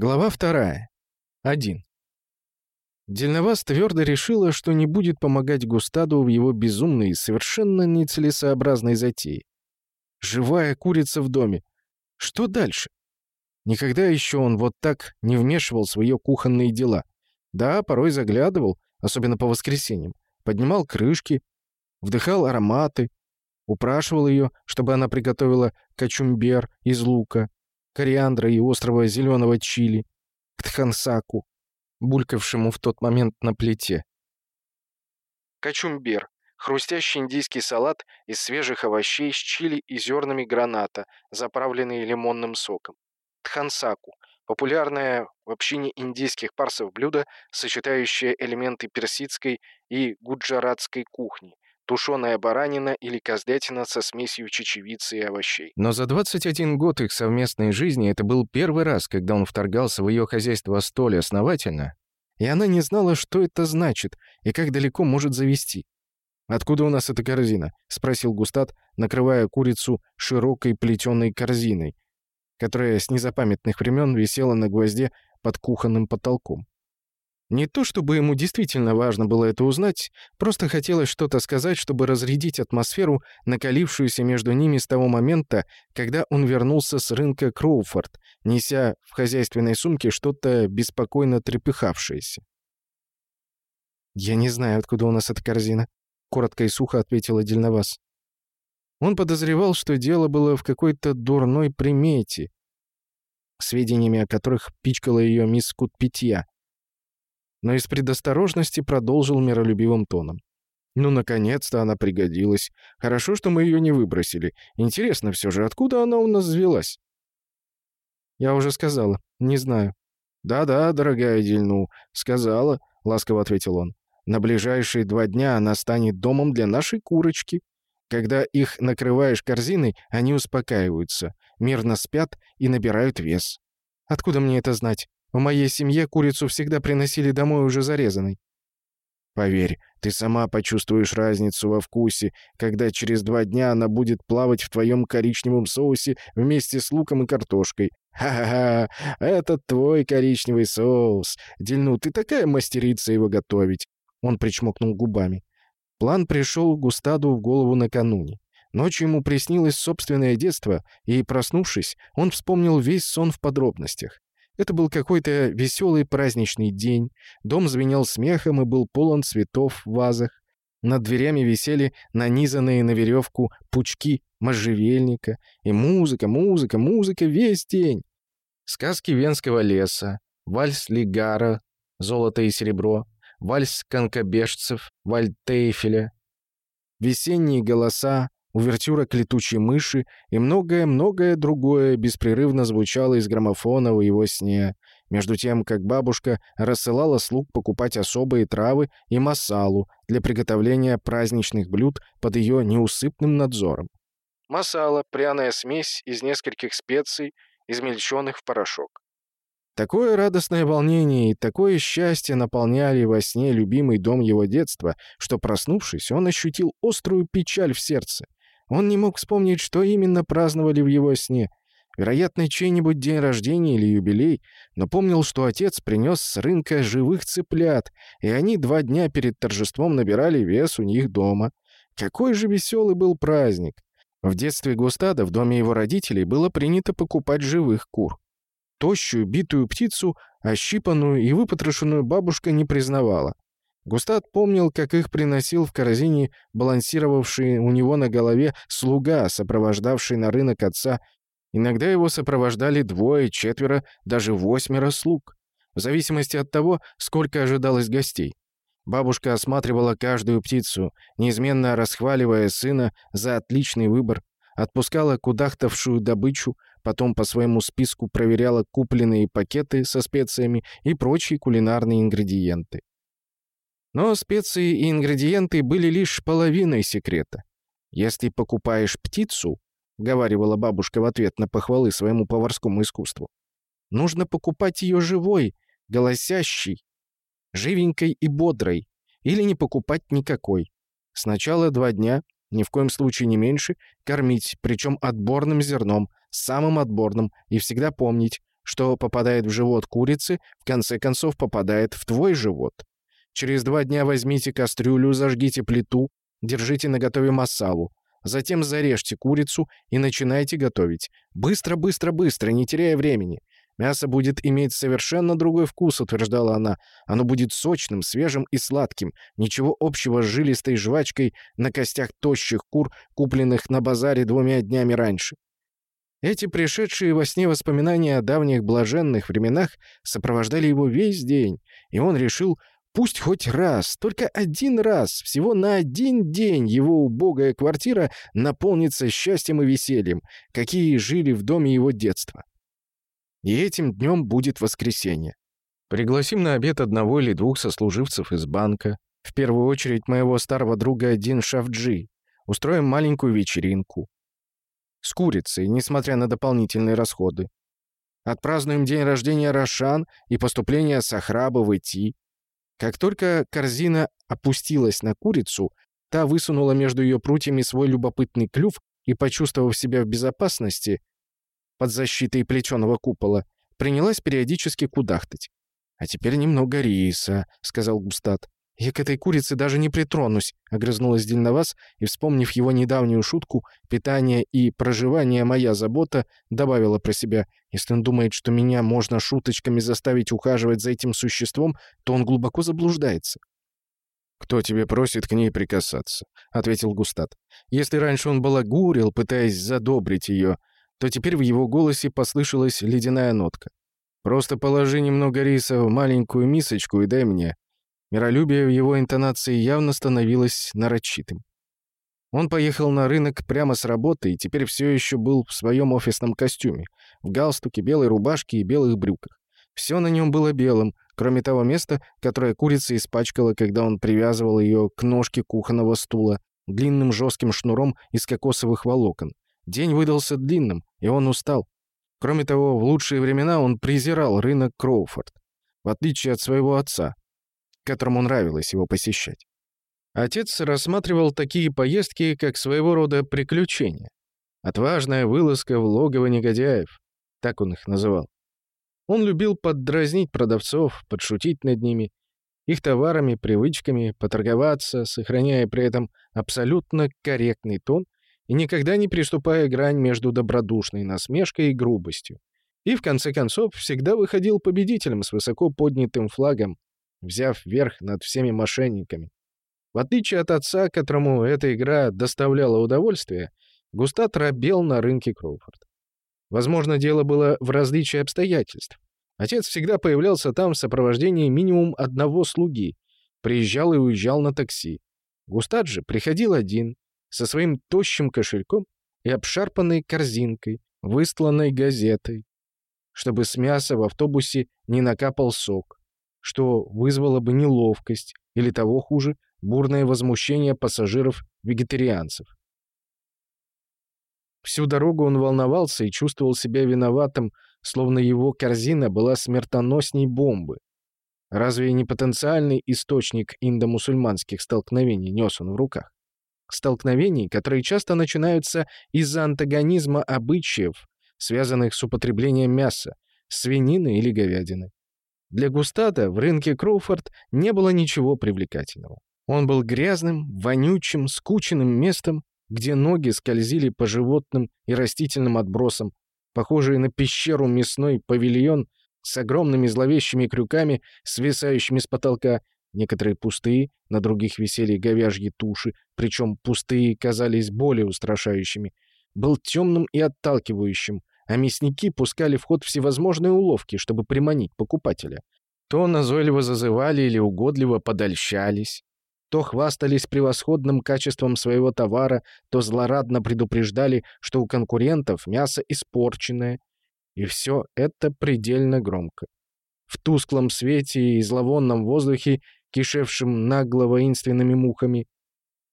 Глава вторая. Один. Дельноваз твердо решила, что не будет помогать Густаду в его безумной, совершенно нецелесообразной затее. Живая курица в доме. Что дальше? Никогда еще он вот так не вмешивал в свои кухонные дела. Да, порой заглядывал, особенно по воскресеньям, поднимал крышки, вдыхал ароматы, упрашивал ее, чтобы она приготовила качумбер из лука, кориандра и острого зеленого чили, к тхансаку, булькавшему в тот момент на плите. Качумбер — хрустящий индийский салат из свежих овощей с чили и зернами граната, заправленный лимонным соком. Тхансаку — популярное в общине индийских парсов блюдо, сочетающее элементы персидской и гуджаратской кухни — тушеная баранина или козлятина со смесью чечевицы и овощей. Но за 21 год их совместной жизни это был первый раз, когда он вторгался в ее хозяйство столь основательно, и она не знала, что это значит и как далеко может завести. «Откуда у нас эта корзина?» — спросил Густат, накрывая курицу широкой плетеной корзиной, которая с незапамятных времен висела на гвозде под кухонным потолком. Не то чтобы ему действительно важно было это узнать, просто хотелось что-то сказать, чтобы разрядить атмосферу, накалившуюся между ними с того момента, когда он вернулся с рынка Кроуфорд, неся в хозяйственной сумке что-то беспокойно трепыхавшееся. «Я не знаю, откуда у нас эта корзина», — коротко и сухо ответила Дельновас. Он подозревал, что дело было в какой-то дурной примете, сведениями о которых пичкала ее мисс Кутпитья но из предосторожности продолжил миролюбивым тоном. «Ну, наконец-то она пригодилась. Хорошо, что мы ее не выбросили. Интересно все же, откуда она у нас взвелась?» «Я уже сказала. Не знаю». «Да-да, дорогая Дельну, сказала», — ласково ответил он. «На ближайшие два дня она станет домом для нашей курочки. Когда их накрываешь корзиной, они успокаиваются, мирно спят и набирают вес». «Откуда мне это знать?» В моей семье курицу всегда приносили домой уже зарезанной. Поверь, ты сама почувствуешь разницу во вкусе, когда через два дня она будет плавать в твоем коричневом соусе вместе с луком и картошкой. Ха-ха-ха, это твой коричневый соус. Дельну, ты такая мастерица его готовить. Он причмокнул губами. План пришел Густаду в голову накануне. Ночью ему приснилось собственное детство, и, проснувшись, он вспомнил весь сон в подробностях. Это был какой-то веселый праздничный день. Дом звенел смехом и был полон цветов в вазах. Над дверями висели нанизанные на веревку пучки можжевельника. И музыка, музыка, музыка весь день. Сказки Венского леса, вальс Лигара, золото и серебро, вальс конкобежцев, вальтейфеля, весенние голоса, увертюра к летучей мыши и многое-многое другое беспрерывно звучало из граммофона в его сне, между тем, как бабушка рассылала слуг покупать особые травы и масалу для приготовления праздничных блюд под ее неусыпным надзором. Масала — пряная смесь из нескольких специй, измельченных в порошок. Такое радостное волнение и такое счастье наполняли во сне любимый дом его детства, что, проснувшись, он ощутил острую печаль в сердце. Он не мог вспомнить, что именно праздновали в его сне. Вероятно, чей-нибудь день рождения или юбилей, но помнил, что отец принес с рынка живых цыплят, и они два дня перед торжеством набирали вес у них дома. Какой же веселый был праздник! В детстве Густада в доме его родителей было принято покупать живых кур. Тощую, битую птицу, ощипанную и выпотрошенную бабушка не признавала. Густат помнил, как их приносил в корзине балансировавший у него на голове слуга, сопровождавший на рынок отца. Иногда его сопровождали двое, четверо, даже восьмеро слуг, в зависимости от того, сколько ожидалось гостей. Бабушка осматривала каждую птицу, неизменно расхваливая сына за отличный выбор, отпускала кудахтавшую добычу, потом по своему списку проверяла купленные пакеты со специями и прочие кулинарные ингредиенты. Но специи и ингредиенты были лишь половиной секрета. Если покупаешь птицу, — говаривала бабушка в ответ на похвалы своему поварскому искусству, — нужно покупать ее живой, голосящей, живенькой и бодрой, или не покупать никакой. Сначала два дня, ни в коем случае не меньше, кормить, причем отборным зерном, самым отборным, и всегда помнить, Что попадает в живот курицы, в конце концов попадает в твой живот. Через два дня возьмите кастрюлю, зажгите плиту, держите наготове масалу. Затем зарежьте курицу и начинайте готовить. Быстро, быстро, быстро, не теряя времени. Мясо будет иметь совершенно другой вкус, утверждала она. Оно будет сочным, свежим и сладким. Ничего общего с жилистой жвачкой на костях тощих кур, купленных на базаре двумя днями раньше. Эти пришедшие во сне воспоминания о давних блаженных временах сопровождали его весь день, и он решил Пусть хоть раз, только один раз, всего на один день его убогая квартира наполнится счастьем и весельем, какие жили в доме его детства. И этим днем будет воскресенье. Пригласим на обед одного или двух сослуживцев из банка, в первую очередь моего старого друга Дин Шафджи. Устроим маленькую вечеринку. С курицей, несмотря на дополнительные расходы. Отпразднуем день рождения Рошан и поступление Сахраба в Ити. Как только корзина опустилась на курицу, та высунула между ее прутьями свой любопытный клюв и, почувствовав себя в безопасности под защитой плеченого купола, принялась периодически кудахтать. «А теперь немного риса», — сказал Густат. «Я к этой курице даже не притронусь», — огрызнулась Дельновас и, вспомнив его недавнюю шутку, питание и проживание моя забота, добавила про себя. «Если он думает, что меня можно шуточками заставить ухаживать за этим существом, то он глубоко заблуждается». «Кто тебе просит к ней прикасаться?» — ответил Густат. Если раньше он балагурил, пытаясь задобрить ее, то теперь в его голосе послышалась ледяная нотка. «Просто положи немного риса в маленькую мисочку и дай мне. Миролюбие в его интонации явно становилось нарочитым. Он поехал на рынок прямо с работы и теперь все еще был в своем офисном костюме, в галстуке, белой рубашке и белых брюках. Все на нем было белым, кроме того места, которое курица испачкала, когда он привязывал ее к ножке кухонного стула длинным жестким шнуром из кокосовых волокон. День выдался длинным, и он устал. Кроме того, в лучшие времена он презирал рынок Кроуфорд, в отличие от своего отца, которому нравилось его посещать. Отец рассматривал такие поездки как своего рода приключения. Отважная вылазка в логово негодяев, так он их называл. Он любил поддразнить продавцов, подшутить над ними, их товарами, привычками, поторговаться, сохраняя при этом абсолютно корректный тон и никогда не приступая грань между добродушной насмешкой и грубостью. И, в конце концов, всегда выходил победителем с высоко поднятым флагом, взяв верх над всеми мошенниками. В отличие от отца, которому эта игра доставляла удовольствие, Густат робел на рынке Кроуфорд. Возможно, дело было в различии обстоятельств. Отец всегда появлялся там в сопровождении минимум одного слуги, приезжал и уезжал на такси. Густат же приходил один, со своим тощим кошельком и обшарпанной корзинкой, выстланной газетой, чтобы с мяса в автобусе не накапал сок что вызвало бы неловкость или того хуже, бурное возмущение пассажиров-вегетарианцев. Всю дорогу он волновался и чувствовал себя виноватым, словно его корзина была смертоносней бомбы. Разве не потенциальный источник индомусульманских столкновений нес он в руках? Столкновений, которые часто начинаются из-за антагонизма обычаев, связанных с употреблением мяса, свинины или говядины. Для Густата в рынке Кроуфорд не было ничего привлекательного. Он был грязным, вонючим, скученным местом, где ноги скользили по животным и растительным отбросам, похожие на пещеру мясной павильон с огромными зловещими крюками, свисающими с потолка, некоторые пустые, на других висели говяжьи туши, причем пустые казались более устрашающими, был темным и отталкивающим, а мясники пускали в ход всевозможные уловки, чтобы приманить покупателя. То назойливо зазывали или угодливо подольщались, то хвастались превосходным качеством своего товара, то злорадно предупреждали, что у конкурентов мясо испорченное. И все это предельно громко. В тусклом свете и зловонном воздухе, кишевшем нагло воинственными мухами,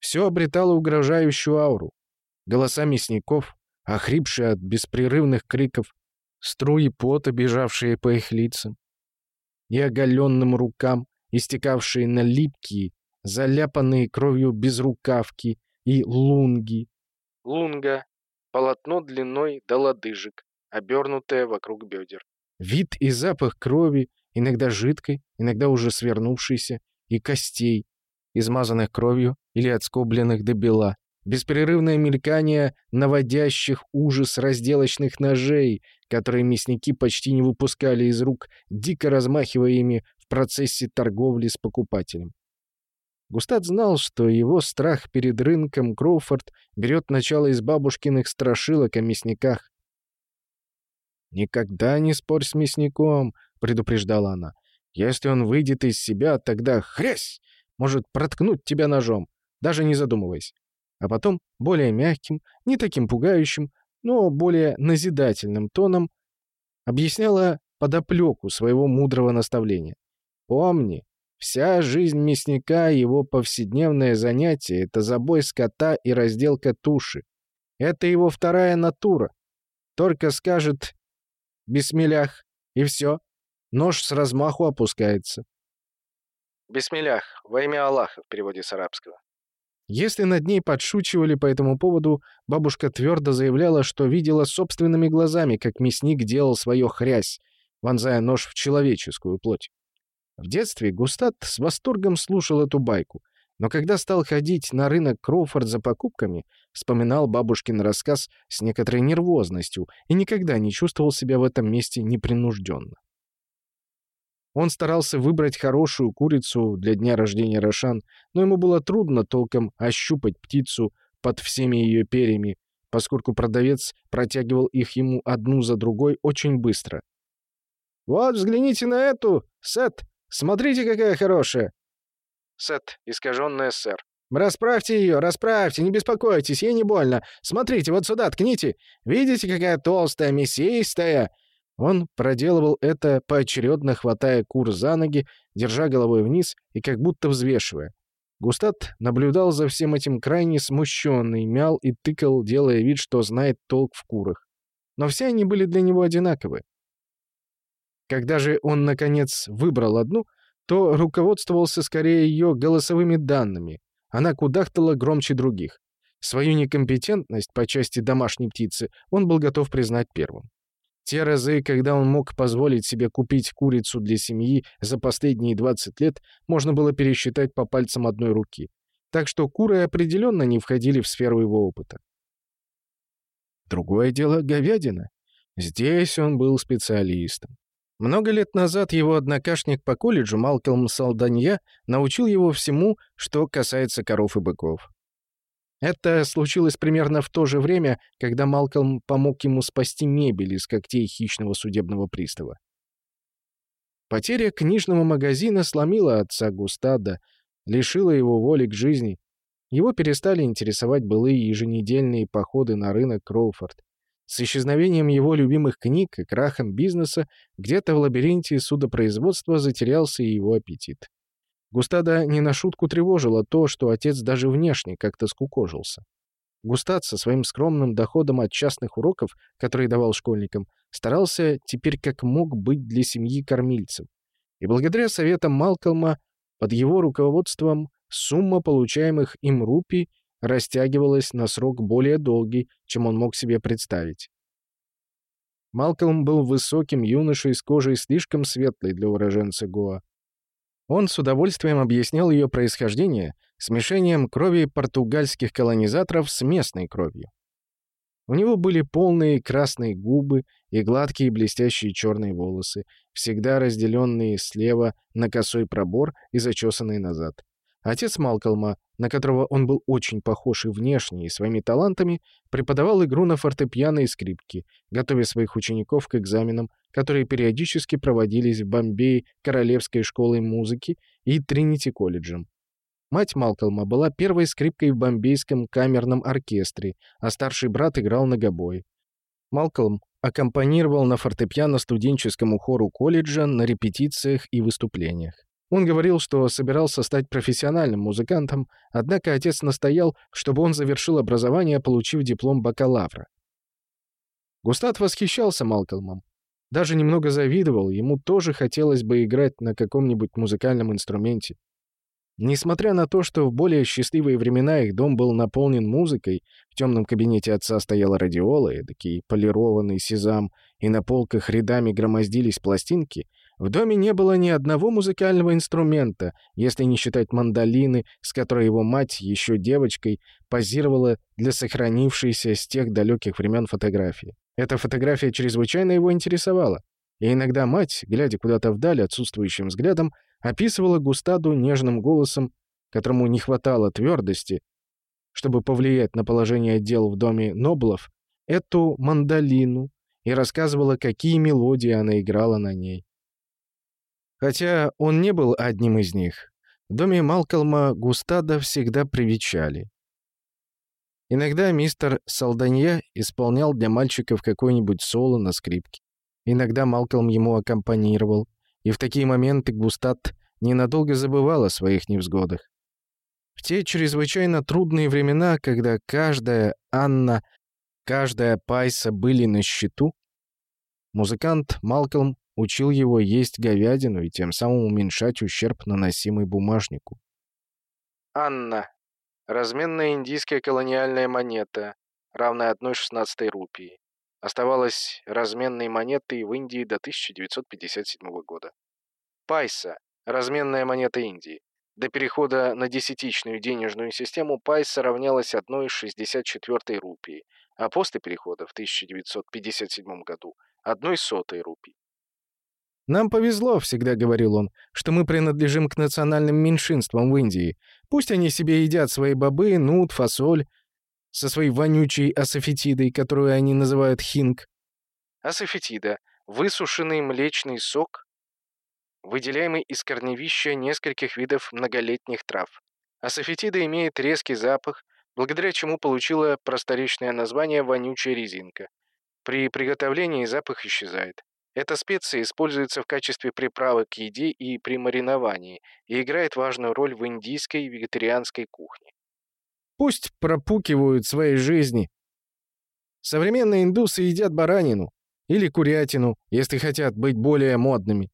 все обретало угрожающую ауру. Голоса мясников, охрипшие от беспрерывных криков, струи пота, бежавшие по их лицам, и оголенным рукам, истекавшие на липкие, заляпанные кровью безрукавки и лунги. Лунга — полотно длиной до лодыжек, обернутое вокруг бедер. Вид и запах крови, иногда жидкой, иногда уже свернувшейся, и костей, измазанных кровью или отскобленных до бела. Беспрерывное мелькание наводящих ужас разделочных ножей, которые мясники почти не выпускали из рук, дико размахивая ими в процессе торговли с покупателем. Густат знал, что его страх перед рынком Кроуфорд берет начало из бабушкиных страшилок о мясниках. «Никогда не спорь с мясником», — предупреждала она. «Если он выйдет из себя, тогда хрясь! Может проткнуть тебя ножом, даже не задумываясь». А потом, более мягким, не таким пугающим, но более назидательным тоном, объясняла подоплеку своего мудрого наставления. «Помни, Вся жизнь мясника, его повседневное занятие — это забой скота и разделка туши. Это его вторая натура. Только скажет «бисмилях» и все. Нож с размаху опускается. «Бисмилях» — во имя Аллаха в переводе с арабского. Если над ней подшучивали по этому поводу, бабушка твердо заявляла, что видела собственными глазами, как мясник делал свое хрясь, вонзая нож в человеческую плоть. В детстве Густат с восторгом слушал эту байку, но когда стал ходить на рынок Кроуфорд за покупками, вспоминал бабушкин рассказ с некоторой нервозностью и никогда не чувствовал себя в этом месте непринужденно. Он старался выбрать хорошую курицу для дня рождения Рошан, но ему было трудно толком ощупать птицу под всеми ее перьями, поскольку продавец протягивал их ему одну за другой очень быстро. «Вот, взгляните на эту, Сет!» Смотрите, какая хорошая!» «Сет, искаженная сэр». «Расправьте ее, расправьте, не беспокойтесь, ей не больно. Смотрите, вот сюда ткните. Видите, какая толстая, мясистая?» Он проделывал это, поочередно хватая кур за ноги, держа головой вниз и как будто взвешивая. Густат наблюдал за всем этим крайне смущенный, мял и тыкал, делая вид, что знает толк в курах. Но все они были для него одинаковы. Когда же он, наконец, выбрал одну, то руководствовался скорее ее голосовыми данными. Она кудахтала громче других. Свою некомпетентность по части домашней птицы он был готов признать первым. Те разы, когда он мог позволить себе купить курицу для семьи за последние 20 лет, можно было пересчитать по пальцам одной руки. Так что куры определенно не входили в сферу его опыта. Другое дело — говядина. Здесь он был специалистом. Много лет назад его однокашник по колледжу Малкольм Салданья научил его всему, что касается коров и быков. Это случилось примерно в то же время, когда Малкольм помог ему спасти мебель из когтей хищного судебного пристава. Потеря книжного магазина сломила отца Густада, лишила его воли к жизни. Его перестали интересовать былые еженедельные походы на рынок Кроуфорд. С исчезновением его любимых книг и крахом бизнеса где-то в лабиринте судопроизводства затерялся и его аппетит. Густада не на шутку тревожило то, что отец даже внешне как-то скукожился. Густад со своим скромным доходом от частных уроков, которые давал школьникам, старался теперь как мог быть для семьи кормильцем. И благодаря советам Малкольма под его руководством сумма получаемых им рупий растягивалось на срок более долгий, чем он мог себе представить. Малкольм был высоким юношей с кожей слишком светлой для уроженца Гоа. Он с удовольствием объяснял ее происхождение смешением крови португальских колонизаторов с местной кровью. У него были полные красные губы и гладкие блестящие черные волосы, всегда разделенные слева на косой пробор и зачесанные назад. Отец Малкольма, на которого он был очень похож и внешне, и своими талантами, преподавал игру на фортепиано и скрипке, готовя своих учеников к экзаменам, которые периодически проводились в Бомбее Королевской школой музыки и Тринити-колледжем. Мать Малкольма была первой скрипкой в бомбейском камерном оркестре, а старший брат играл на гобое. Малкольм аккомпанировал на фортепиано студенческому хору колледжа на репетициях и выступлениях. Он говорил, что собирался стать профессиональным музыкантом, однако отец настоял, чтобы он завершил образование, получив диплом бакалавра. Густат восхищался Малкольмом. Даже немного завидовал, ему тоже хотелось бы играть на каком-нибудь музыкальном инструменте. Несмотря на то, что в более счастливые времена их дом был наполнен музыкой, в темном кабинете отца стояла радиола, такие полированный сезам, и на полках рядами громоздились пластинки, в доме не было ни одного музыкального инструмента, если не считать мандолины, с которой его мать, еще девочкой, позировала для сохранившейся с тех далеких времен фотографии. Эта фотография чрезвычайно его интересовала. И иногда мать, глядя куда-то вдаль отсутствующим взглядом, описывала Густаду нежным голосом, которому не хватало твердости, чтобы повлиять на положение дел в доме Ноблов, эту мандолину и рассказывала, какие мелодии она играла на ней. Хотя он не был одним из них, в доме Малкольма Густада всегда привечали. Иногда мистер Салданья исполнял для мальчиков какой-нибудь соло на скрипке. Иногда Малкольм ему аккомпанировал, и в такие моменты Густад ненадолго забывал о своих невзгодах. В те чрезвычайно трудные времена, когда каждая Анна, каждая Пайса были на счету, музыкант Малкольм учил его есть говядину и тем самым уменьшать ущерб, наносимый бумажнику. Анна. Разменная индийская колониальная монета, равная 1,16 рупии. Оставалась разменной монетой в Индии до 1957 года. Пайса. Разменная монета Индии. До перехода на десятичную денежную систему пайса равнялась 1,64 рупии, а после перехода в 1957 году – 1 сотой рупии. «Нам повезло», — всегда говорил он, «что мы принадлежим к национальным меньшинствам в Индии. Пусть они себе едят свои бобы, нут, фасоль, со своей вонючей асофетидой, которую они называют хинг». Асофетида – высушенный млечный сок, выделяемый из корневища нескольких видов многолетних трав. Асофетида имеет резкий запах, благодаря чему получила просторечное название «вонючая резинка». При приготовлении запах исчезает. Эта специя используется в качестве приправы к еде и при мариновании и играет важную роль в индийской и вегетарианской кухне. Пусть пропукивают своей жизни. Современные индусы едят баранину или курятину, если хотят быть более модными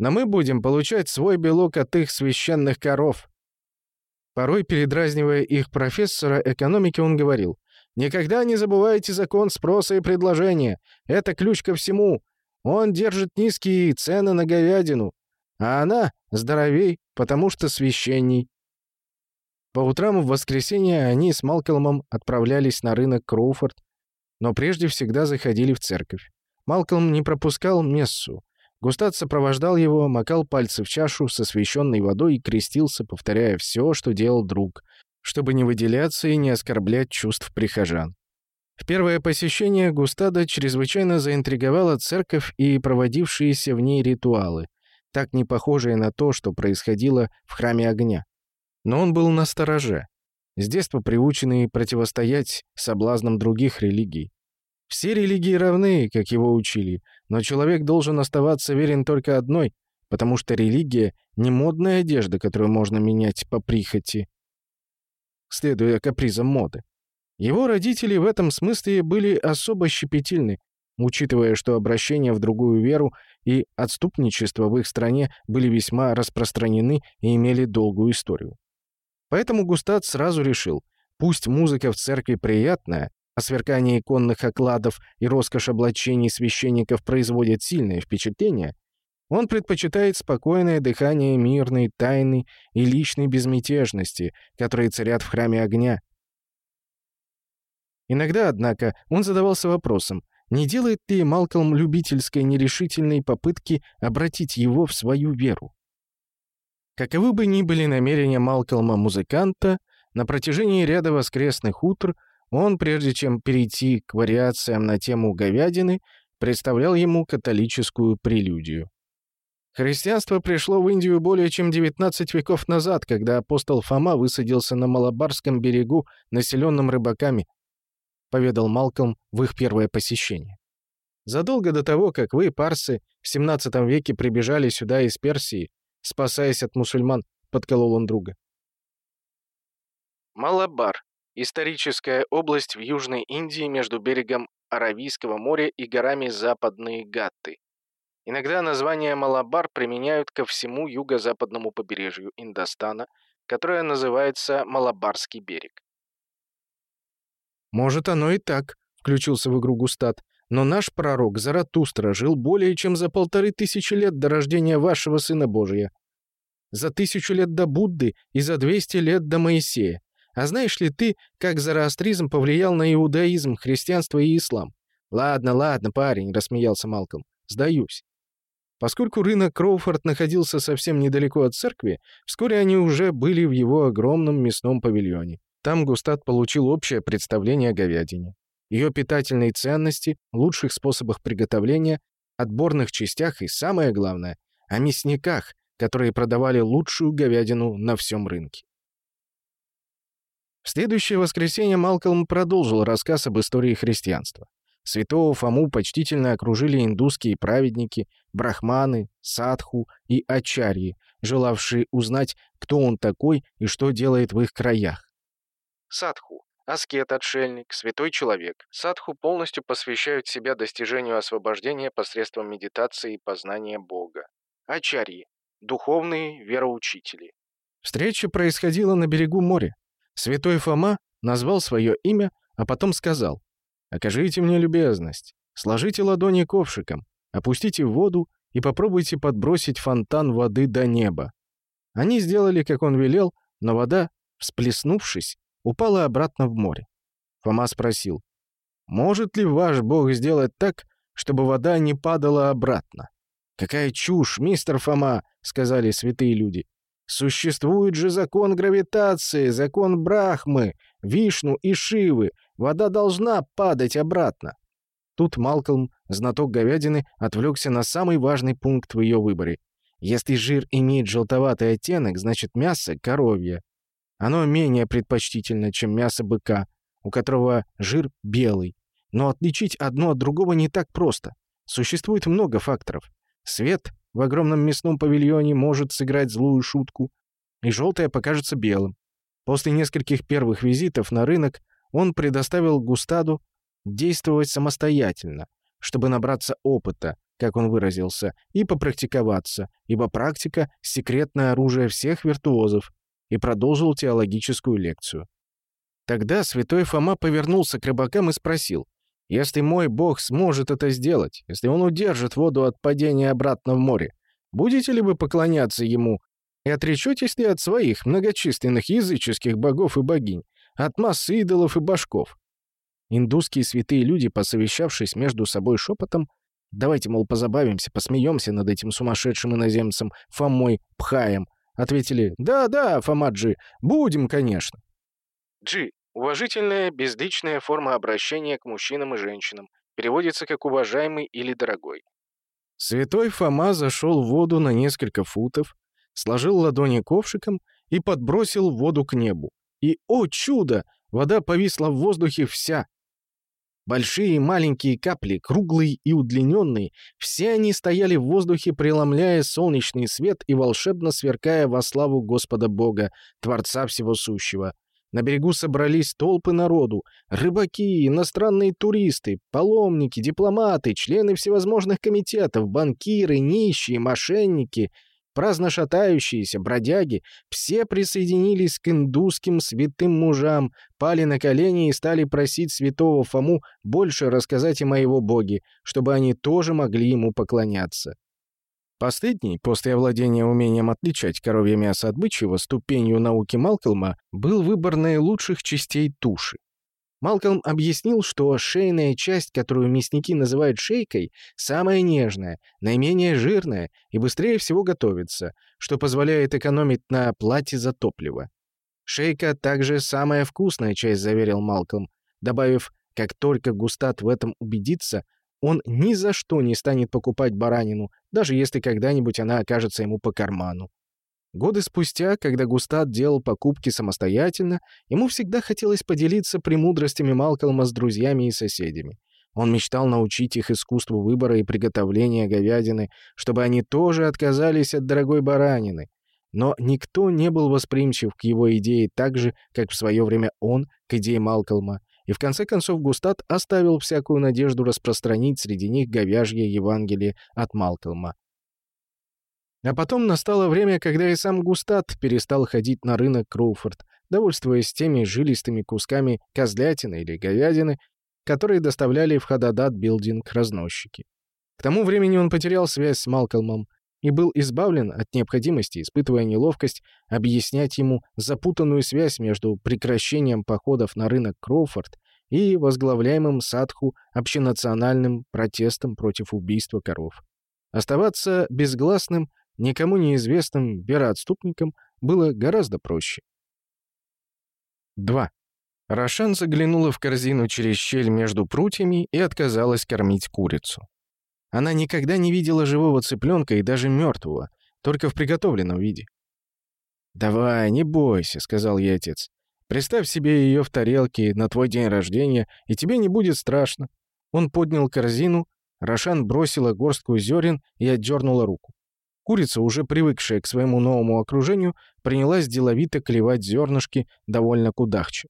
но мы будем получать свой белок от их священных коров». Порой, передразнивая их профессора экономики, он говорил, «Никогда не забывайте закон спроса и предложения. Это ключ ко всему. Он держит низкие цены на говядину, а она здоровей, потому что священней». По утрам в воскресенье они с Малкольмом отправлялись на рынок Кроуфорд, но прежде всегда заходили в церковь. Малкольм не пропускал мессу, Густат сопровождал его, макал пальцы в чашу со священной водой и крестился, повторяя все, что делал друг, чтобы не выделяться и не оскорблять чувств прихожан. В первое посещение Густада чрезвычайно заинтриговала церковь и проводившиеся в ней ритуалы, так не похожие на то, что происходило в храме огня. Но он был на стороже, с детства приученный противостоять соблазнам других религий. Все религии равны, как его учили, но человек должен оставаться верен только одной, потому что религия — не модная одежда, которую можно менять по прихоти, следуя капризам моды. Его родители в этом смысле были особо щепетильны, учитывая, что обращение в другую веру и отступничество в их стране были весьма распространены и имели долгую историю. Поэтому Густат сразу решил, пусть музыка в церкви приятная, а сверкание иконных окладов и роскошь облачений священников производят сильное впечатление, он предпочитает спокойное дыхание мирной тайны и личной безмятежности, которые царят в храме огня. Иногда, однако, он задавался вопросом, не делает ли Малкольм любительской нерешительной попытки обратить его в свою веру. Каковы бы ни были намерения Малкольма-музыканта, на протяжении ряда воскресных утр он, прежде чем перейти к вариациям на тему говядины, представлял ему католическую прелюдию. Христианство пришло в Индию более чем 19 веков назад, когда апостол Фома высадился на Малабарском берегу, населенном рыбаками, поведал Малком в их первое посещение. Задолго до того, как вы, парсы, в 17 веке прибежали сюда из Персии, спасаясь от мусульман, подколол он друга. Малабар Историческая область в Южной Индии между берегом Аравийского моря и горами Западные Гатты. Иногда название Малабар применяют ко всему юго-западному побережью Индостана, которое называется Малабарский берег. «Может, оно и так», — включился в игру Густат. Но наш пророк Заратустра жил более чем за полторы тысячи лет до рождения вашего Сына Божия. За тысячу лет до Будды и за двести лет до Моисея. А знаешь ли ты, как зороастризм повлиял на иудаизм, христианство и ислам? Ладно, ладно, парень, рассмеялся Малком. Сдаюсь. Поскольку рынок Кроуфорд находился совсем недалеко от церкви, вскоре они уже были в его огромном мясном павильоне. Там Густат получил общее представление о говядине. Ее питательные ценности, лучших способах приготовления, отборных частях и, самое главное, о мясниках, которые продавали лучшую говядину на всем рынке. В следующее воскресенье Малкольм продолжил рассказ об истории христианства. Святого Фому почтительно окружили индусские праведники, брахманы, садху и ачарьи, желавшие узнать, кто он такой и что делает в их краях. Садху – аскет, отшельник, святой человек. Садху полностью посвящают себя достижению освобождения посредством медитации и познания Бога. Ачарьи – духовные вероучители. Встреча происходила на берегу моря. Святой Фома назвал свое имя, а потом сказал Окажите мне любезность. Сложите ладони ковшиком, опустите в воду и попробуйте подбросить фонтан воды до неба. Они сделали, как он велел, но вода, всплеснувшись, упала обратно в море. Фома спросил, «Может ли ваш бог сделать так, чтобы вода не падала обратно?» «Какая чушь, мистер Фома!» — сказали святые люди. «Существует же закон гравитации, закон Брахмы, Вишну и Шивы, Вода должна падать обратно. Тут Малкольм, знаток говядины, отвлекся на самый важный пункт в ее выборе. Если жир имеет желтоватый оттенок, значит мясо — коровье. Оно менее предпочтительно, чем мясо быка, у которого жир белый. Но отличить одно от другого не так просто. Существует много факторов. Свет в огромном мясном павильоне может сыграть злую шутку, и желтое покажется белым. После нескольких первых визитов на рынок он предоставил Густаду действовать самостоятельно, чтобы набраться опыта, как он выразился, и попрактиковаться, ибо практика — секретное оружие всех виртуозов, и продолжил теологическую лекцию. Тогда святой Фома повернулся к рыбакам и спросил, «Если мой бог сможет это сделать, если он удержит воду от падения обратно в море, будете ли вы поклоняться ему и отречетесь ли от своих многочисленных языческих богов и богинь, от массы идолов и башков. Индусские святые люди, посовещавшись между собой шепотом, «Давайте, мол, позабавимся, посмеемся над этим сумасшедшим иноземцем Фомой Пхаем», ответили «Да-да, Фомаджи, будем, конечно». Джи – уважительная, безличная форма обращения к мужчинам и женщинам, переводится как «уважаемый» или «дорогой». Святой Фома зашел в воду на несколько футов, сложил ладони ковшиком и подбросил воду к небу. И, о чудо, вода повисла в воздухе вся. Большие и маленькие капли, круглые и удлиненные, все они стояли в воздухе, преломляя солнечный свет и волшебно сверкая во славу Господа Бога, Творца Всего Сущего. На берегу собрались толпы народу, рыбаки, иностранные туристы, паломники, дипломаты, члены всевозможных комитетов, банкиры, нищие, мошенники — праздно шатающиеся, бродяги, все присоединились к индусским святым мужам, пали на колени и стали просить святого Фому больше рассказать им о его боге, чтобы они тоже могли ему поклоняться. Последний, после овладения умением отличать коровье мясо от бычьего ступенью науки Малкольма, был выбор наилучших частей туши. Малкольм объяснил, что шейная часть, которую мясники называют шейкой, самая нежная, наименее жирная и быстрее всего готовится, что позволяет экономить на плате за топливо. «Шейка также самая вкусная часть», — заверил Малкольм, добавив, как только Густат в этом убедится, он ни за что не станет покупать баранину, даже если когда-нибудь она окажется ему по карману. Годы спустя, когда Густат делал покупки самостоятельно, ему всегда хотелось поделиться премудростями Малкольма с друзьями и соседями. Он мечтал научить их искусству выбора и приготовления говядины, чтобы они тоже отказались от дорогой баранины. Но никто не был восприимчив к его идее так же, как в свое время он к идее Малкольма, и в конце концов Густат оставил всякую надежду распространить среди них говяжье Евангелие от Малкольма. А потом настало время, когда и сам Густат перестал ходить на рынок Кроуфорд, довольствуясь теми жилистыми кусками козлятины или говядины, которые доставляли в Хададат билдинг разносчики. К тому времени он потерял связь с Малкольмом и был избавлен от необходимости, испытывая неловкость, объяснять ему запутанную связь между прекращением походов на рынок Кроуфорд и возглавляемым Садху общенациональным протестом против убийства коров. Оставаться безгласным, никому неизвестным вероотступником было гораздо проще. 2. Рошан заглянула в корзину через щель между прутьями и отказалась кормить курицу. Она никогда не видела живого цыпленка и даже мертвого, только в приготовленном виде. «Давай, не бойся», — сказал ей отец. «Представь себе ее в тарелке на твой день рождения, и тебе не будет страшно». Он поднял корзину, Рошан бросила горстку зерен и отдернула руку. Курица, уже привыкшая к своему новому окружению, принялась деловито клевать зернышки довольно кудахче.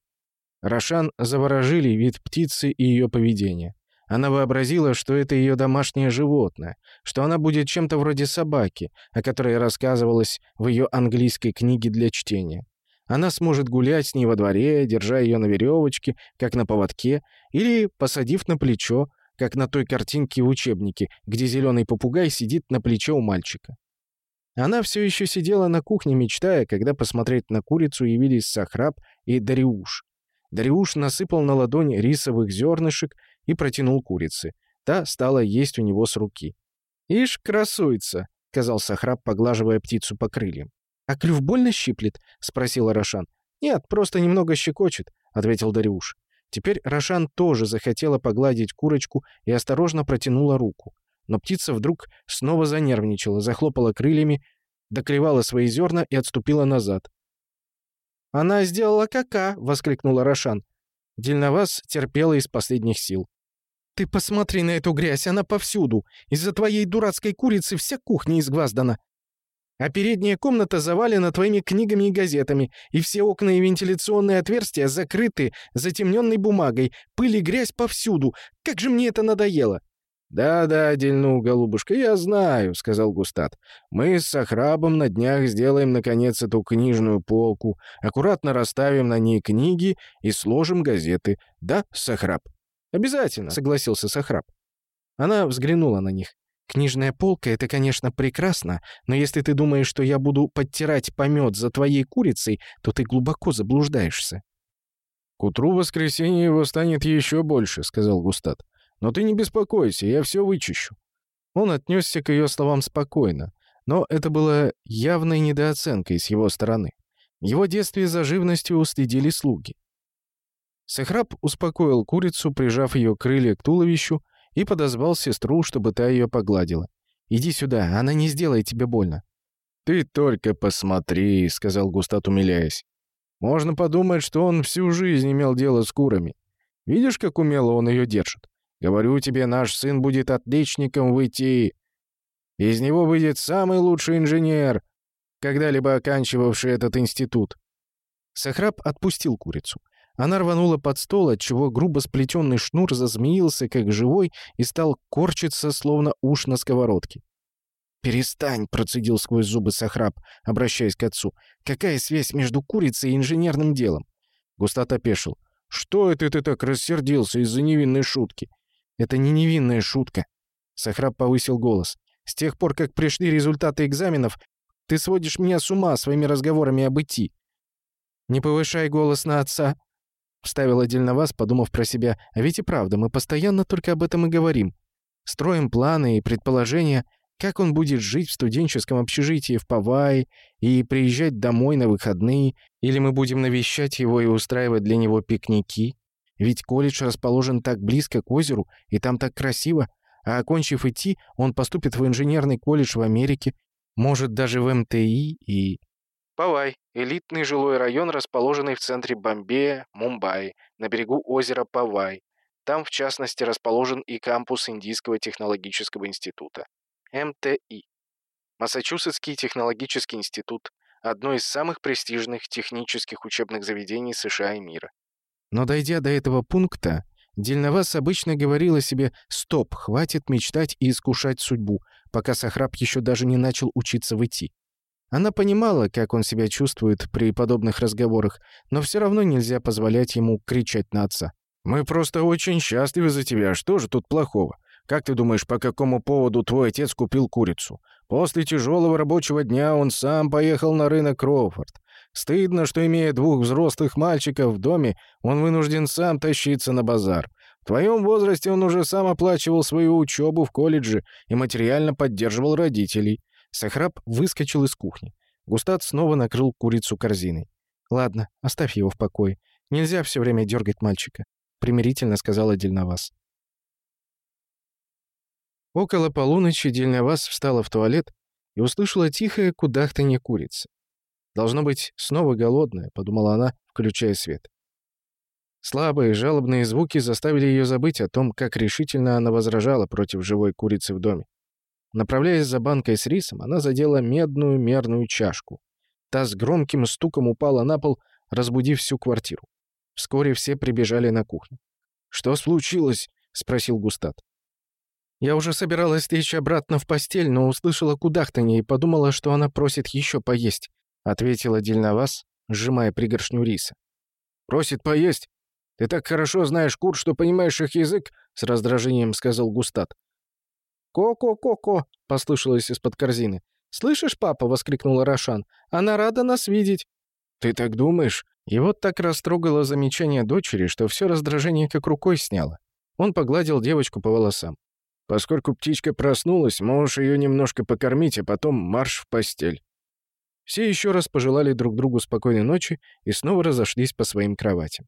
Рошан заворожили вид птицы и ее поведение. Она вообразила, что это ее домашнее животное, что она будет чем-то вроде собаки, о которой рассказывалось в ее английской книге для чтения. Она сможет гулять с ней во дворе, держа ее на веревочке, как на поводке, или посадив на плечо, как на той картинке в учебнике, где зеленый попугай сидит на плече у мальчика. Она все еще сидела на кухне, мечтая, когда посмотреть на курицу явились Сахраб и Дариуш. Дариуш насыпал на ладонь рисовых зернышек и протянул курице. Та стала есть у него с руки. «Ишь, красуется!» — сказал Сахраб, поглаживая птицу по крыльям. «А клюв больно щиплет?» — спросил Рошан. «Нет, просто немного щекочет», — ответил Дариуш. Теперь Рошан тоже захотела погладить курочку и осторожно протянула руку. Но птица вдруг снова занервничала, захлопала крыльями, доклевала свои зерна и отступила назад. «Она сделала кака!» — воскликнула Рошан. Дельноваз терпела из последних сил. «Ты посмотри на эту грязь, она повсюду. Из-за твоей дурацкой курицы вся кухня изгваздана. А передняя комната завалена твоими книгами и газетами, и все окна и вентиляционные отверстия закрыты затемненной бумагой, пыль и грязь повсюду. Как же мне это надоело!» «Да-да, Дельну, голубушка, я знаю», — сказал Густат. «Мы с Сахрабом на днях сделаем, наконец, эту книжную полку, аккуратно расставим на ней книги и сложим газеты. Да, Сахраб?» «Обязательно», — согласился Сахраб. Она взглянула на них. «Книжная полка — это, конечно, прекрасно, но если ты думаешь, что я буду подтирать помет за твоей курицей, то ты глубоко заблуждаешься». «К утру воскресенья его станет еще больше», — сказал Густат. Но ты не беспокойся, я все вычищу». Он отнесся к ее словам спокойно, но это было явной недооценкой с его стороны. Его детстве за живностью уследили слуги. Сахраб успокоил курицу, прижав ее крылья к туловищу, и подозвал сестру, чтобы та ее погладила. «Иди сюда, она не сделает тебе больно». «Ты только посмотри», — сказал Густат, умиляясь. «Можно подумать, что он всю жизнь имел дело с курами. Видишь, как умело он ее держит? Говорю тебе, наш сын будет отличником выйти. Из него выйдет самый лучший инженер, когда-либо оканчивавший этот институт». Сахраб отпустил курицу. Она рванула под стол, отчего грубо сплетенный шнур зазмеился, как живой, и стал корчиться, словно уш на сковородке. «Перестань!» — процедил сквозь зубы Сахраб, обращаясь к отцу. «Какая связь между курицей и инженерным делом?» Густат опешил. «Что это ты так рассердился из-за невинной шутки? Это не невинная шутка. Сахраб повысил голос. С тех пор, как пришли результаты экзаменов, ты сводишь меня с ума своими разговорами об идти. Не повышай голос на отца, вставил отдельно вас, подумав про себя. А ведь и правда, мы постоянно только об этом и говорим. Строим планы и предположения, как он будет жить в студенческом общежитии в Павайи и приезжать домой на выходные, или мы будем навещать его и устраивать для него пикники. Ведь колледж расположен так близко к озеру, и там так красиво. А окончив идти, он поступит в инженерный колледж в Америке, может, даже в МТИ и... Павай – элитный жилой район, расположенный в центре Бомбея, Мумбаи, на берегу озера Павай. Там, в частности, расположен и кампус Индийского технологического института. МТИ. Массачусетский технологический институт – одно из самых престижных технических учебных заведений США и мира. Но дойдя до этого пункта, Дельновас обычно говорила себе «Стоп, хватит мечтать и искушать судьбу», пока Сахраб еще даже не начал учиться в идти. Она понимала, как он себя чувствует при подобных разговорах, но все равно нельзя позволять ему кричать на отца. «Мы просто очень счастливы за тебя. Что же тут плохого? Как ты думаешь, по какому поводу твой отец купил курицу? После тяжелого рабочего дня он сам поехал на рынок Кроуфорд. Стыдно, что, имея двух взрослых мальчиков в доме, он вынужден сам тащиться на базар. В твоем возрасте он уже сам оплачивал свою учебу в колледже и материально поддерживал родителей. Сахраб выскочил из кухни. Густат снова накрыл курицу корзиной. «Ладно, оставь его в покое. Нельзя все время дергать мальчика», — примирительно сказала Дельновас. Около полуночи Дельновас встала в туалет и услышала тихое кудахтанье курицы. «Должно быть, снова голодная», — подумала она, включая свет. Слабые, жалобные звуки заставили ее забыть о том, как решительно она возражала против живой курицы в доме. Направляясь за банкой с рисом, она задела медную мерную чашку. Та с громким стуком упала на пол, разбудив всю квартиру. Вскоре все прибежали на кухню. «Что случилось?» — спросил Густат. Я уже собиралась лечь обратно в постель, но услышала кудахтанье и подумала, что она просит еще поесть, — ответила Дельновас, сжимая пригоршню риса. «Просит поесть? Ты так хорошо знаешь кур, что понимаешь их язык?» — с раздражением сказал Густат. «Ко-ко-ко-ко!» — послышалось из-под корзины. «Слышишь, папа?» — воскликнула Рошан. «Она рада нас видеть». «Ты так думаешь?» И вот так растрогало замечание дочери, что все раздражение как рукой сняло. Он погладил девочку по волосам. «Поскольку птичка проснулась, можешь ее немножко покормить, а потом марш в постель». Все еще раз пожелали друг другу спокойной ночи и снова разошлись по своим кроватям.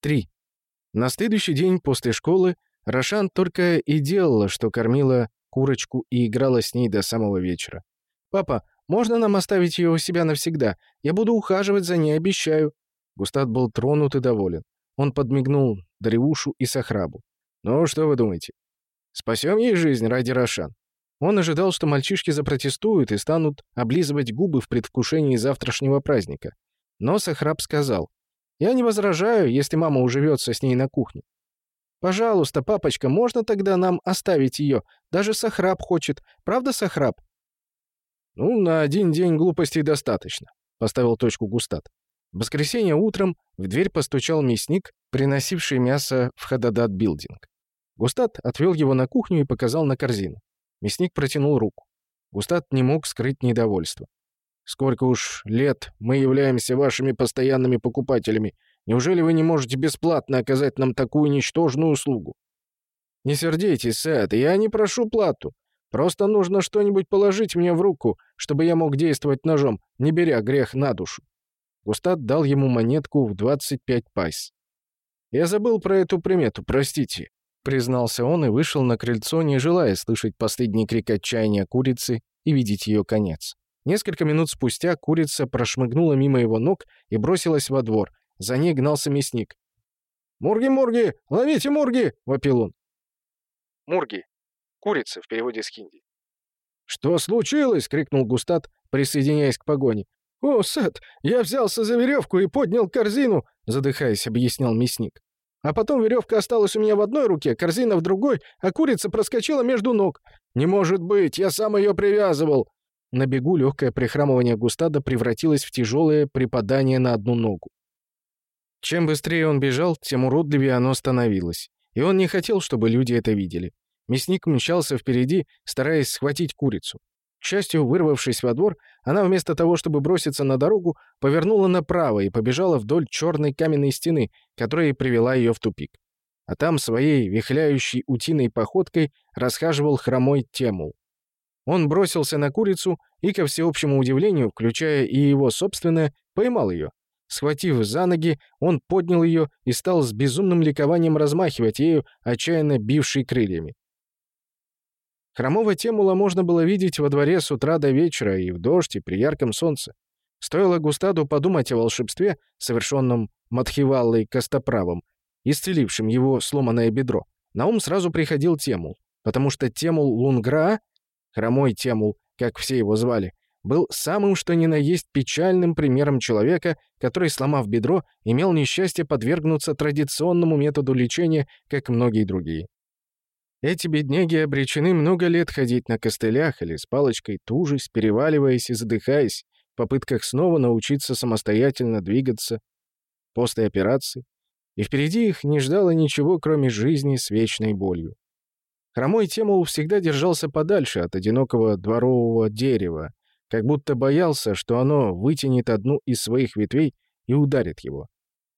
3. На следующий день после школы Рошан только и делала, что кормила курочку и играла с ней до самого вечера. «Папа, можно нам оставить ее у себя навсегда? Я буду ухаживать за ней, обещаю». Густат был тронут и доволен. Он подмигнул Древушу и Сахрабу. «Ну, что вы думаете? Спасем ей жизнь ради Рошан?» Он ожидал, что мальчишки запротестуют и станут облизывать губы в предвкушении завтрашнего праздника. Но Сахраб сказал, «Я не возражаю, если мама уживется с ней на кухне. «Пожалуйста, папочка, можно тогда нам оставить ее? Даже Сахраб хочет. Правда, Сахраб?» «Ну, на один день глупостей достаточно», — поставил точку Густат. В воскресенье утром в дверь постучал мясник, приносивший мясо в Хададат Билдинг. Густат отвел его на кухню и показал на корзину. Мясник протянул руку. Густат не мог скрыть недовольство. «Сколько уж лет мы являемся вашими постоянными покупателями, Неужели вы не можете бесплатно оказать нам такую ничтожную услугу? Не сердитесь, Сет, я не прошу плату. Просто нужно что-нибудь положить мне в руку, чтобы я мог действовать ножом, не беря грех на душу. Густад дал ему монетку в 25 пайс. «Я забыл про эту примету, простите», — признался он и вышел на крыльцо, не желая слышать последний крик отчаяния курицы и видеть ее конец. Несколько минут спустя курица прошмыгнула мимо его ног и бросилась во двор, за ней гнался мясник. «Мурги-мурги! Ловите мурги!» — вопил он. Мурги. Курица в переводе с хинди. «Что случилось?» — крикнул Густат, присоединяясь к погоне. «О, Сет, я взялся за веревку и поднял корзину», — задыхаясь, объяснял мясник. «А потом веревка осталась у меня в одной руке, корзина в другой, а курица проскочила между ног. Не может быть, я сам ее привязывал!» На бегу легкое прихрамывание Густада превратилось в тяжелое припадание на одну ногу. Чем быстрее он бежал, тем уродливее оно становилось. И он не хотел, чтобы люди это видели. Мясник мчался впереди, стараясь схватить курицу. К счастью, вырвавшись во двор, она вместо того, чтобы броситься на дорогу, повернула направо и побежала вдоль черной каменной стены, которая привела ее в тупик. А там своей вихляющей утиной походкой расхаживал хромой Темул. Он бросился на курицу и, ко всеобщему удивлению, включая и его собственное, поймал ее. Схватив за ноги, он поднял ее и стал с безумным ликованием размахивать ею, отчаянно бившей крыльями. Хромого Темула можно было видеть во дворе с утра до вечера и в дождь, и при ярком солнце. Стоило Густаду подумать о волшебстве, совершенном Мадхиваллой Костоправом, исцелившим его сломанное бедро. На ум сразу приходил Темул, потому что Темул Лунгра, хромой Темул, как все его звали, был самым что ни на есть печальным примером человека, который, сломав бедро, имел несчастье подвергнуться традиционному методу лечения, как многие другие. Эти бедняги обречены много лет ходить на костылях или с палочкой, тужись, переваливаясь и задыхаясь, в попытках снова научиться самостоятельно двигаться после операции, и впереди их не ждало ничего, кроме жизни с вечной болью. Хромой Темул всегда держался подальше от одинокого дворового дерева, как будто боялся, что оно вытянет одну из своих ветвей и ударит его.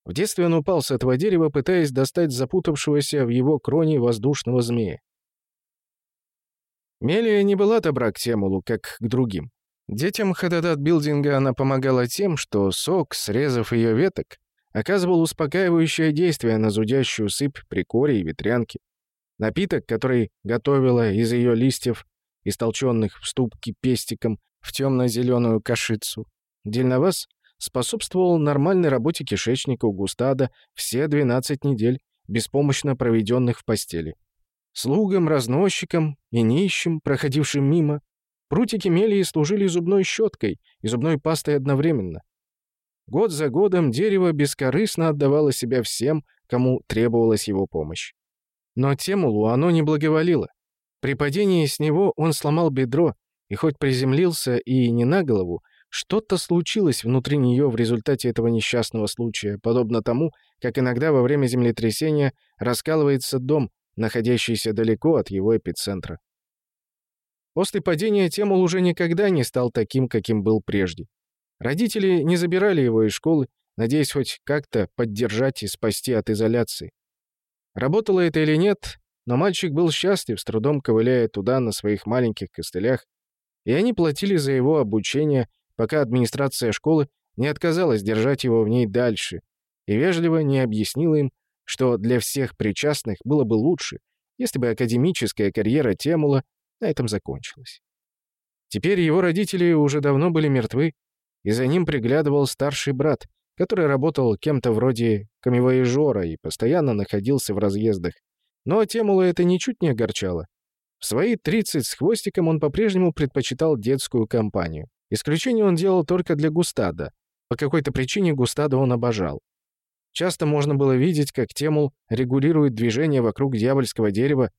В детстве он упал с этого дерева, пытаясь достать запутавшегося в его кроне воздушного змея. Мелия не была добра к Темулу, как к другим. Детям Хададат-билдинга она помогала тем, что сок, срезав ее веток, оказывал успокаивающее действие на зудящую сыпь при коре и ветрянке. Напиток, который готовила из ее листьев, истолченных в ступке пестиком, в темно-зеленую кашицу. Дельноваз способствовал нормальной работе кишечника у Густада все 12 недель, беспомощно проведенных в постели. Слугам, разносчикам и нищим, проходившим мимо, прутики мелии служили зубной щеткой и зубной пастой одновременно. Год за годом дерево бескорыстно отдавало себя всем, кому требовалась его помощь. Но Темулу оно не благоволило. При падении с него он сломал бедро, и хоть приземлился и не на голову, что-то случилось внутри нее в результате этого несчастного случая, подобно тому, как иногда во время землетрясения раскалывается дом, находящийся далеко от его эпицентра. После падения Темул уже никогда не стал таким, каким был прежде. Родители не забирали его из школы, надеясь хоть как-то поддержать и спасти от изоляции. Работало это или нет, но мальчик был счастлив, с трудом ковыляя туда на своих маленьких костылях, и они платили за его обучение, пока администрация школы не отказалась держать его в ней дальше и вежливо не объяснила им, что для всех причастных было бы лучше, если бы академическая карьера Темула на этом закончилась. Теперь его родители уже давно были мертвы, и за ним приглядывал старший брат, который работал кем-то вроде камевоежора и постоянно находился в разъездах. Но Темула это ничуть не огорчало. В свои 30 с хвостиком он по-прежнему предпочитал детскую компанию. Исключение он делал только для Густада. По какой-то причине Густада он обожал. Часто можно было видеть, как Темул регулирует движение вокруг дьявольского дерева,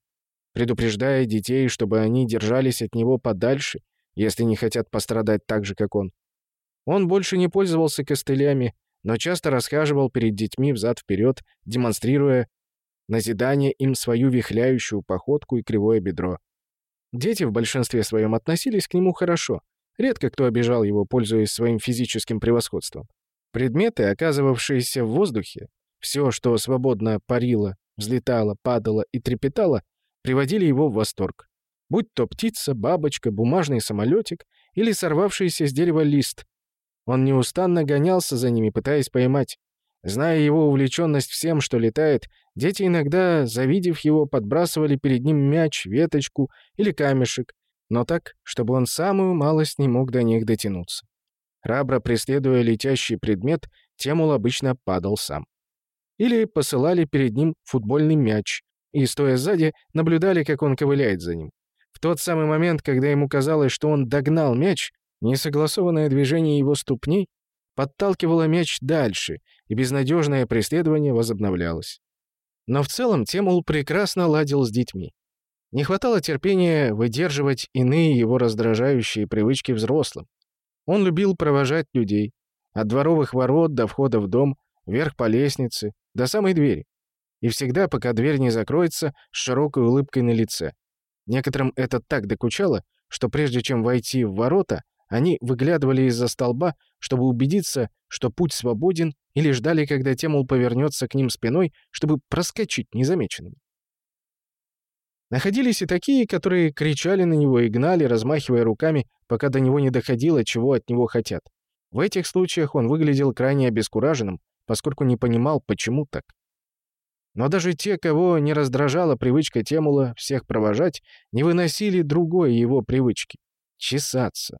предупреждая детей, чтобы они держались от него подальше, если не хотят пострадать так же, как он. Он больше не пользовался костылями, но часто расхаживал перед детьми взад-вперед, демонстрируя назидание им свою вихляющую походку и кривое бедро. Дети в большинстве своем относились к нему хорошо. Редко кто обижал его, пользуясь своим физическим превосходством. Предметы, оказывавшиеся в воздухе, все, что свободно парило, взлетало, падало и трепетало, приводили его в восторг. Будь то птица, бабочка, бумажный самолетик или сорвавшийся с дерева лист. Он неустанно гонялся за ними, пытаясь поймать. Зная его увлеченность всем, что летает, дети иногда, завидев его, подбрасывали перед ним мяч, веточку или камешек, но так, чтобы он самую малость не мог до них дотянуться. Храбро преследуя летящий предмет, Темул обычно падал сам. Или посылали перед ним футбольный мяч, и, стоя сзади, наблюдали, как он ковыляет за ним. В тот самый момент, когда ему казалось, что он догнал мяч, несогласованное движение его ступней подталкивало мяч дальше, и безнадежное преследование возобновлялось. Но в целом Темул прекрасно ладил с детьми. Не хватало терпения выдерживать иные его раздражающие привычки взрослым. Он любил провожать людей. От дворовых ворот до входа в дом, вверх по лестнице, до самой двери. И всегда, пока дверь не закроется, с широкой улыбкой на лице. Некоторым это так докучало, что прежде чем войти в ворота, они выглядывали из-за столба, чтобы убедиться, что путь свободен, или ждали, когда Темул повернется к ним спиной, чтобы проскочить незамеченным. Находились и такие, которые кричали на него и гнали, размахивая руками, пока до него не доходило, чего от него хотят. В этих случаях он выглядел крайне обескураженным, поскольку не понимал, почему так. Но даже те, кого не раздражала привычка Темула всех провожать, не выносили другой его привычки — чесаться.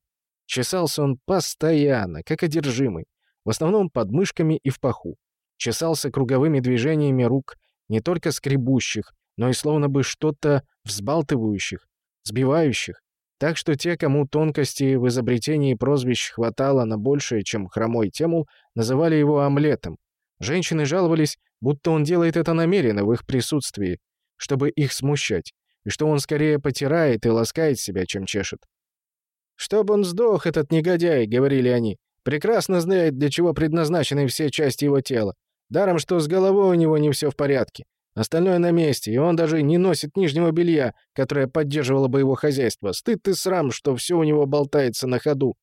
Чесался он постоянно, как одержимый, в основном под мышками и в паху. Чесался круговыми движениями рук, не только скребущих, но и словно бы что-то взбалтывающих, сбивающих, так что те, кому тонкости в изобретении прозвищ хватало на большее, чем хромой Темул, называли его омлетом. Женщины жаловались, будто он делает это намеренно в их присутствии, чтобы их смущать, и что он скорее потирает и ласкает себя, чем чешет. «Чтоб он сдох, этот негодяй», — говорили они, — «прекрасно знает, для чего предназначены все части его тела. Даром, что с головой у него не все в порядке. Остальное на месте, и он даже не носит нижнего белья, которое поддерживало бы его хозяйство. Стыд и срам, что все у него болтается на ходу.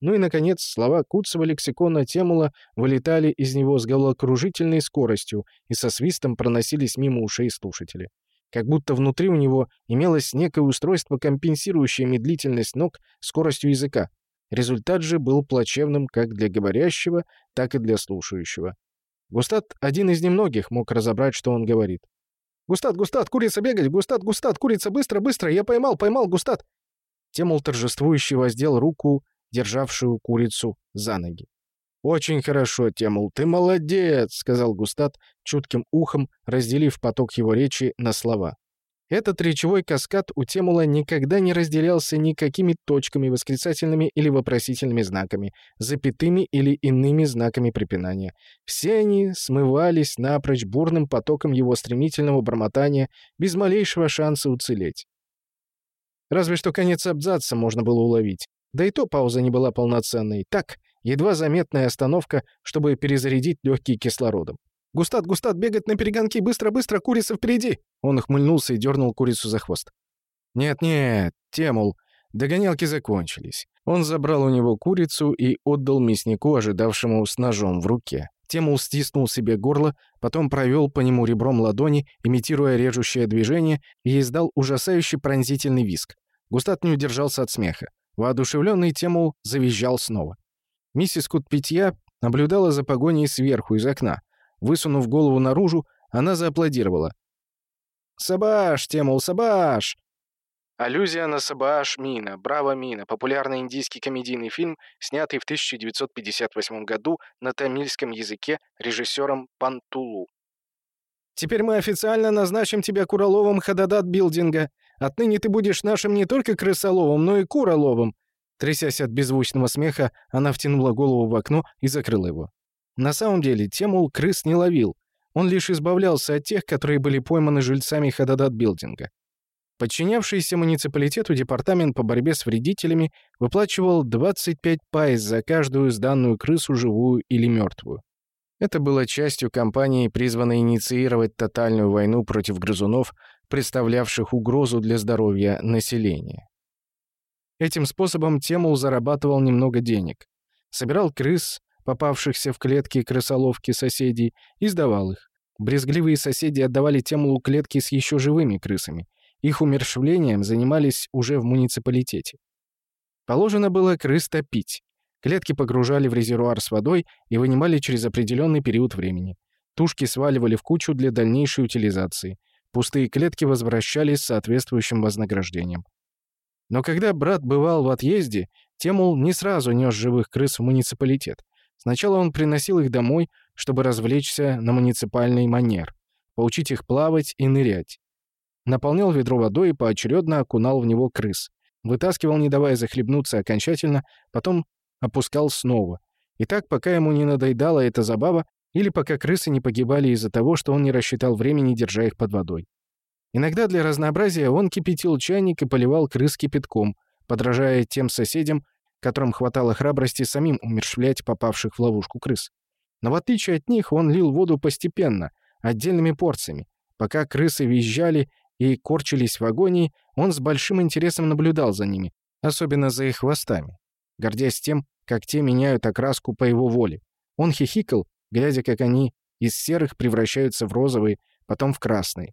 Ну и, наконец, слова Куцева лексикона Темула вылетали из него с головокружительной скоростью и со свистом проносились мимо ушей слушателей. Как будто внутри у него имелось некое устройство, компенсирующее медлительность ног скоростью языка. Результат же был плачевным как для говорящего, так и для слушающего. Густат, один из немногих, мог разобрать, что он говорит. «Густат, Густат, курица бегать! Густат, Густат, курица, быстро, быстро! Я поймал, поймал, Густат!» Темул торжествующе воздел руку, державшую курицу за ноги. «Очень хорошо, Темул, ты молодец!» — сказал Густат, чутким ухом разделив поток его речи на слова. Этот речевой каскад у Темула никогда не разделялся никакими точками, восклицательными или вопросительными знаками, запятыми или иными знаками препинания. Все они смывались напрочь бурным потоком его стремительного бормотания без малейшего шанса уцелеть. Разве что конец абзаца можно было уловить. Да и то пауза не была полноценной. Так, едва заметная остановка, чтобы перезарядить легкие кислородом. «Густат, Густат, бегать на перегонки! Быстро-быстро, курица впереди!» Он ухмыльнулся и дернул курицу за хвост. «Нет-нет, Темул, догонялки закончились». Он забрал у него курицу и отдал мяснику, ожидавшему с ножом в руке. Темул стиснул себе горло, потом провел по нему ребром ладони, имитируя режущее движение, и издал ужасающий пронзительный виск. Густат не удержался от смеха. Воодушевленный Темул завизжал снова. Миссис Кутпитья наблюдала за погоней сверху из окна. Высунув голову наружу, она зааплодировала. «Сабаш, Темул, Сабаш!» Аллюзия на Сабаш Мина, Браво Мина, популярный индийский комедийный фильм, снятый в 1958 году на тамильском языке режиссером Пантулу. «Теперь мы официально назначим тебя куроловом Ходадад-билдинга. Отныне ты будешь нашим не только крысоловым, но и куроловым». Трясясь от беззвучного смеха, она втянула голову в окно и закрыла его. На самом деле, Темул крыс не ловил. Он лишь избавлялся от тех, которые были пойманы жильцами Ходадад-билдинга. Подчинявшийся муниципалитету департамент по борьбе с вредителями выплачивал 25 пайс за каждую сданную крысу, живую или мертвую. Это было частью кампании, призванной инициировать тотальную войну против грызунов, представлявших угрозу для здоровья населения. Этим способом Темул зарабатывал немного денег. Собирал крыс, попавшихся в клетки крысоловки соседей, и сдавал их. Брезгливые соседи отдавали Темулу клетки с еще живыми крысами. Их умершвлением занимались уже в муниципалитете. Положено было крыс топить. Клетки погружали в резервуар с водой и вынимали через определенный период времени. Тушки сваливали в кучу для дальнейшей утилизации. Пустые клетки возвращались с соответствующим вознаграждением. Но когда брат бывал в отъезде, Темул не сразу нес живых крыс в муниципалитет. Сначала он приносил их домой, чтобы развлечься на муниципальный манер, поучить их плавать и нырять. Наполнял ведро водой и поочередно окунал в него крыс. Вытаскивал, не давая захлебнуться окончательно, потом опускал снова. И так, пока ему не надоедала эта забава, или пока крысы не погибали из-за того, что он не рассчитал времени, держа их под водой. Иногда для разнообразия он кипятил чайник и поливал крыс кипятком, подражая тем соседям, которым хватало храбрости самим умершвлять попавших в ловушку крыс. Но в отличие от них он лил воду постепенно, отдельными порциями. Пока крысы визжали и корчились в агонии, он с большим интересом наблюдал за ними, особенно за их хвостами, гордясь тем, как те меняют окраску по его воле. Он хихикал, глядя, как они из серых превращаются в розовые, потом в красные.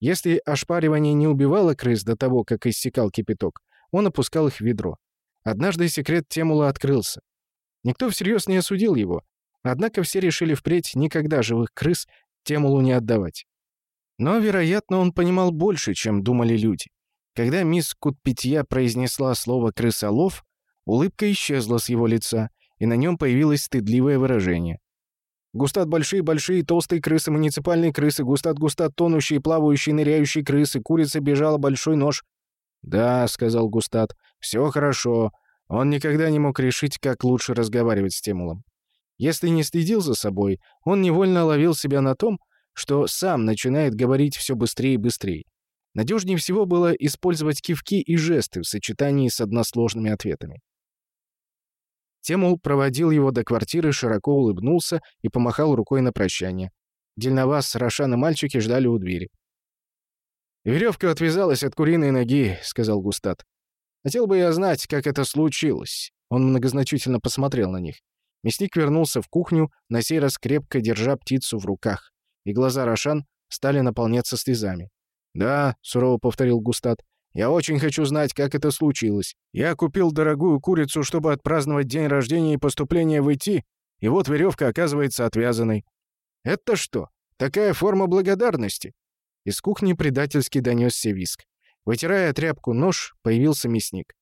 Если ошпаривание не убивало крыс до того, как иссякал кипяток, он опускал их в ведро. Однажды секрет Темула открылся. Никто всерьез не осудил его, однако все решили впредь никогда живых крыс Темулу не отдавать. Но, вероятно, он понимал больше, чем думали люди. Когда мисс Кутпитья произнесла слово «крысолов», улыбка исчезла с его лица, и на нем появилось стыдливое выражение. Густат большие-большие толстые крысы, муниципальные крысы, густат-густат тонущие, плавающие, ныряющие крысы, курица бежала, большой нож. «Да», — сказал Густат, — «все хорошо». Он никогда не мог решить, как лучше разговаривать с Темулом. Если не следил за собой, он невольно ловил себя на том, что сам начинает говорить все быстрее и быстрее. Надежнее всего было использовать кивки и жесты в сочетании с односложными ответами. Темул проводил его до квартиры, широко улыбнулся и помахал рукой на прощание. Дельновас, Рошан и мальчики ждали у двери. «Веревка отвязалась от куриной ноги», — сказал Густат. «Хотел бы я знать, как это случилось». Он многозначительно посмотрел на них. Мясник вернулся в кухню, на сей раз крепко держа птицу в руках, и глаза Рошан стали наполняться слезами. «Да», — сурово повторил Густат, — «я очень хочу знать, как это случилось. Я купил дорогую курицу, чтобы отпраздновать день рождения и поступления в ИТ, и вот веревка оказывается отвязанной. Это что, такая форма благодарности?» Из кухни предательски донесся виск. Вытирая тряпку нож, появился мясник.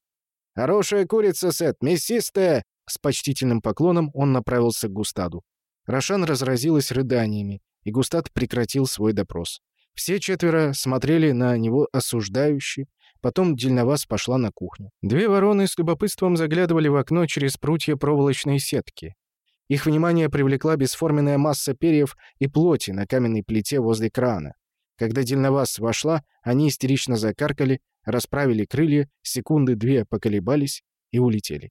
«Хорошая курица, Сет, мясистая!» С почтительным поклоном он направился к Густаду. Рошан разразилась рыданиями, и Густад прекратил свой допрос. Все четверо смотрели на него осуждающе, потом Дельновас пошла на кухню. Две вороны с любопытством заглядывали в окно через прутья проволочной сетки. Их внимание привлекла бесформенная масса перьев и плоти на каменной плите возле крана. Когда Дельновас вошла, они истерично закаркали, расправили крылья, секунды две поколебались и улетели.